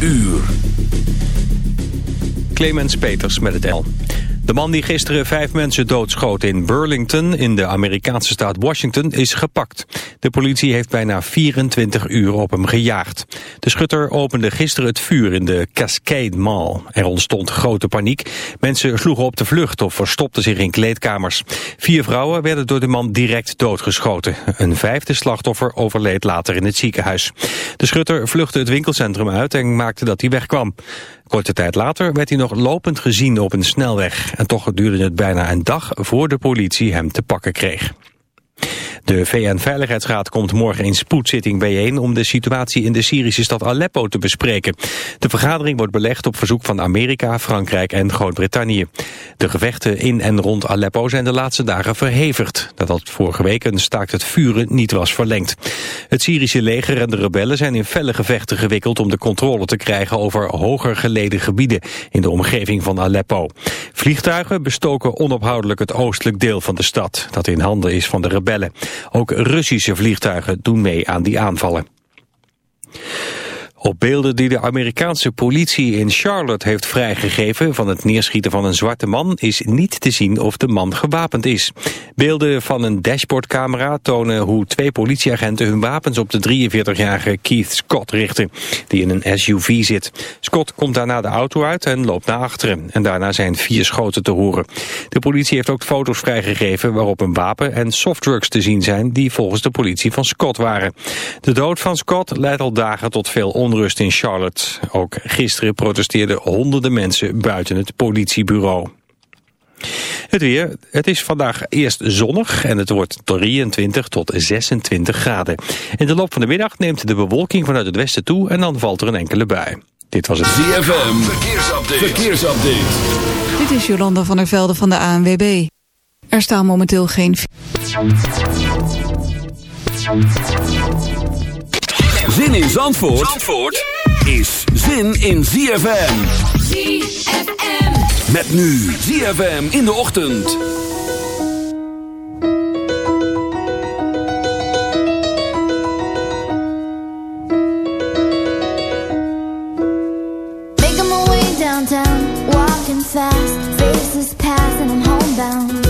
uur. Clemens Peters met het L. De man die gisteren vijf mensen doodschoot in Burlington in de Amerikaanse staat Washington is gepakt. De politie heeft bijna 24 uur op hem gejaagd. De schutter opende gisteren het vuur in de Cascade Mall. Er ontstond grote paniek. Mensen sloegen op de vlucht of verstopten zich in kleedkamers. Vier vrouwen werden door de man direct doodgeschoten. Een vijfde slachtoffer overleed later in het ziekenhuis. De schutter vluchtte het winkelcentrum uit en maakte dat hij wegkwam. Korte tijd later werd hij nog lopend gezien op een snelweg. En toch duurde het bijna een dag voor de politie hem te pakken kreeg. De VN-veiligheidsraad komt morgen in spoedzitting bijeen om de situatie in de Syrische stad Aleppo te bespreken. De vergadering wordt belegd op verzoek van Amerika, Frankrijk en Groot-Brittannië. De gevechten in en rond Aleppo zijn de laatste dagen verhevigd, nadat vorige week een staakt het vuren niet was verlengd. Het Syrische leger en de rebellen zijn in felle gevechten gewikkeld om de controle te krijgen over hoger geleden gebieden in de omgeving van Aleppo. Vliegtuigen bestoken onophoudelijk het oostelijk deel van de stad, dat in handen is van de rebellen. Ook Russische vliegtuigen doen mee aan die aanvallen. Op beelden die de Amerikaanse politie in Charlotte heeft vrijgegeven van het neerschieten van een zwarte man is niet te zien of de man gewapend is. Beelden van een dashboardcamera tonen hoe twee politieagenten hun wapens op de 43-jarige Keith Scott richten, die in een SUV zit. Scott komt daarna de auto uit en loopt naar achteren en daarna zijn vier schoten te horen. De politie heeft ook foto's vrijgegeven waarop een wapen en softdrugs te zien zijn die volgens de politie van Scott waren. De dood van Scott leidt al dagen tot veel onrust onrust in Charlotte. Ook gisteren protesteerden honderden mensen buiten het politiebureau. Het weer. Het is vandaag eerst zonnig en het wordt 23 tot 26 graden. In de loop van de middag neemt de bewolking vanuit het westen toe en dan valt er een enkele bui. Dit was het ZFM. Verkeersupdate. Verkeersupdate. Dit is Jolanda van der Velde van de ANWB. Er staan momenteel geen... Zin in Zandvoort, Zandvoort is zin in ZFM. ZFM. Met nu ZFM in de ochtend. Making my way downtown, walking fast, faces pass and I'm homebound.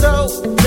so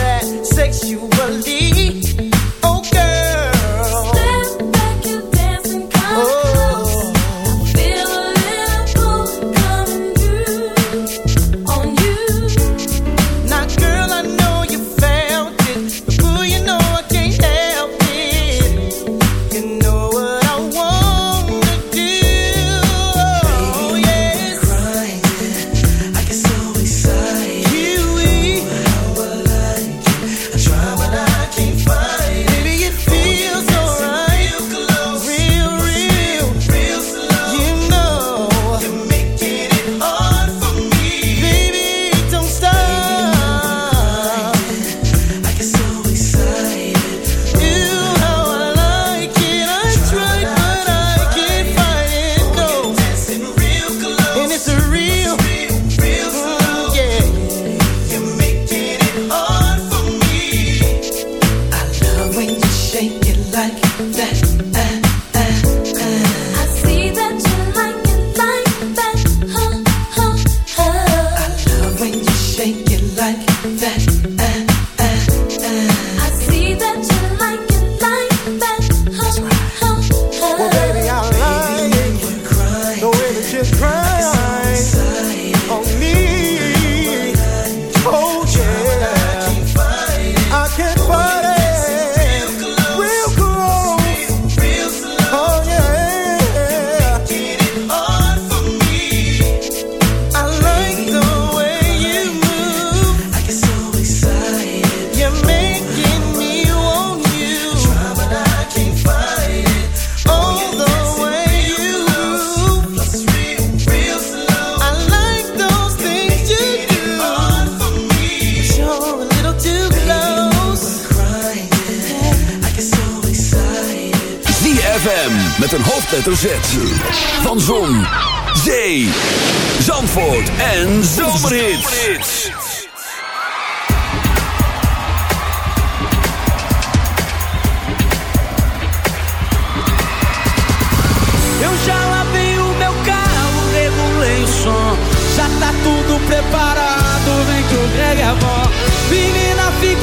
hoofdletter Z. Van Zon, Zee, Zandvoort en Zomerhits. Eu já lavei o meu carro, regulei o som. Já tá tudo preparado, vem que o Greg é bom. Menina, fica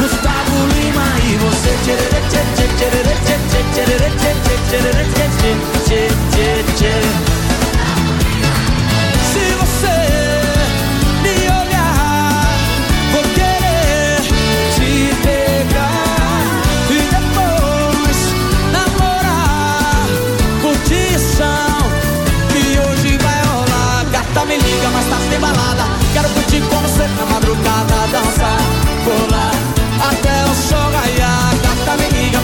Gustavo Lima e você. Se você me olhar, vou querer te pegar e depois namorar. Curtição que hoje vai rolar. Gata me liga, mas tá sem balada. Quero curtir como você tá.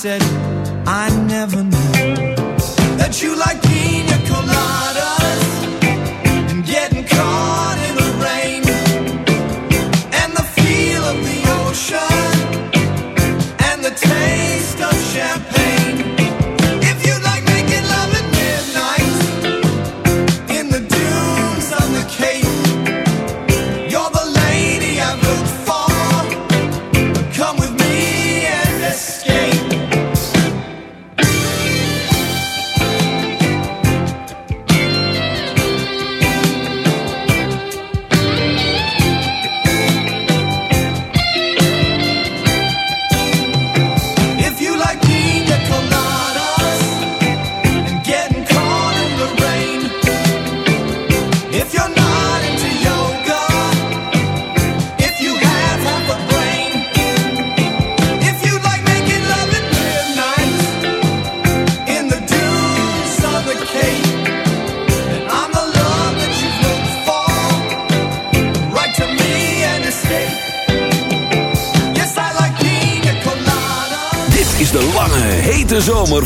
said, I never knew that you liked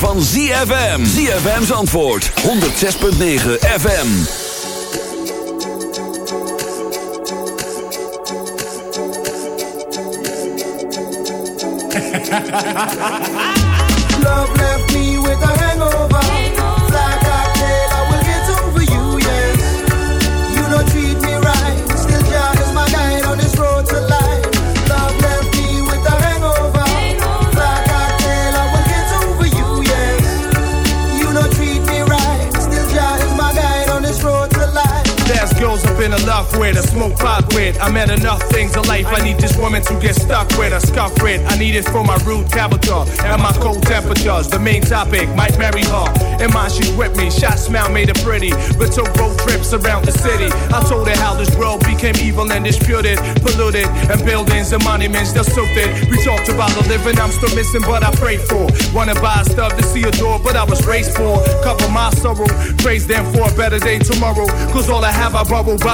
van ZFM. ZFM's antwoord, 106.9 FM. Love the love with, a smoke pot with. I met enough things in life. I need this woman to get stuck with, a scuff with. I need it for my rude character and my cold temperatures. The main topic might marry her. In mind, she's with me. Shot smile made her pretty. But took road trips around the city. I told her how this world became evil and disputed, polluted, and buildings and monuments they're stupid. We talked about the living I'm still missing, but I prayed for. Wanna buy stuff to see a door, but I was raised for. Cover my sorrow, praise them for a better day tomorrow. Cause all I have, I borrow by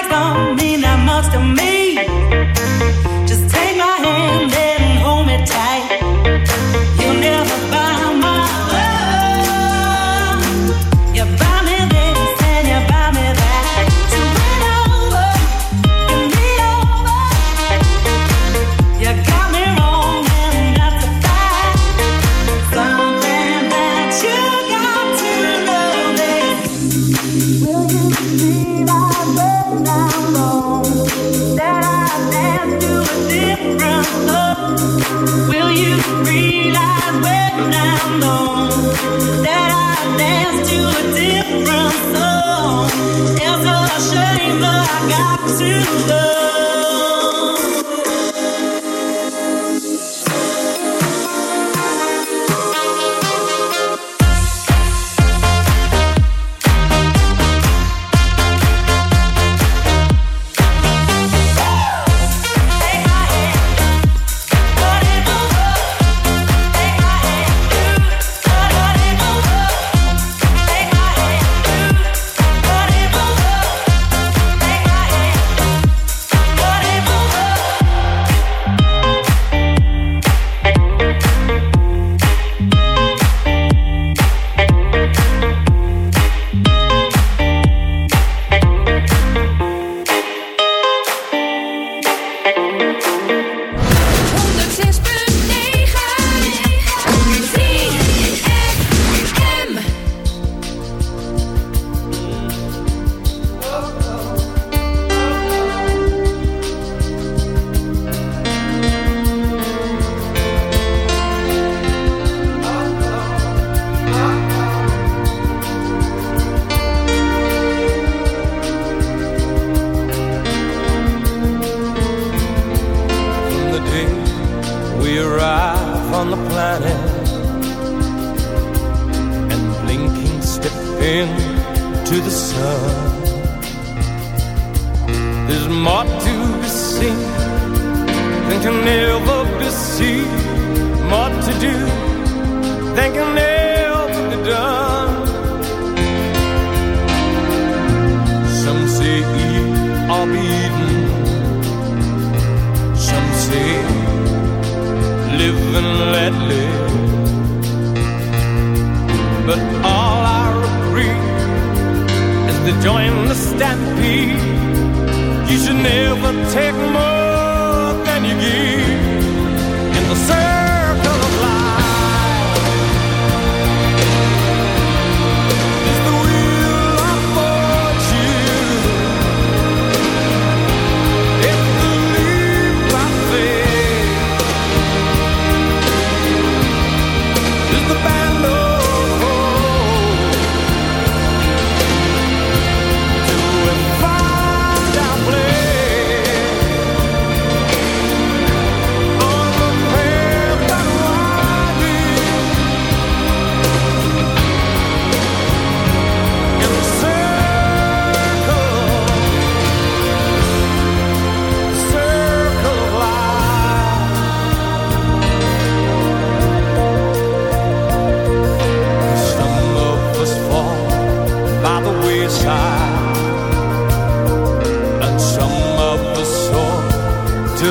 flags don't mean that much to me.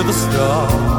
The stars,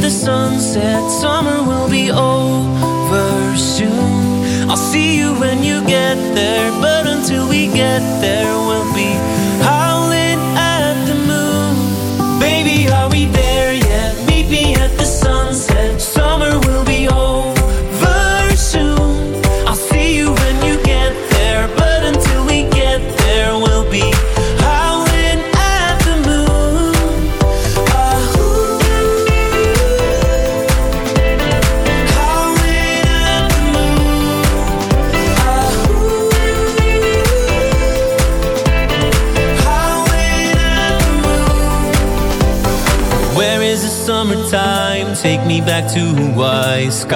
The sunset. Summer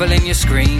filling your screen.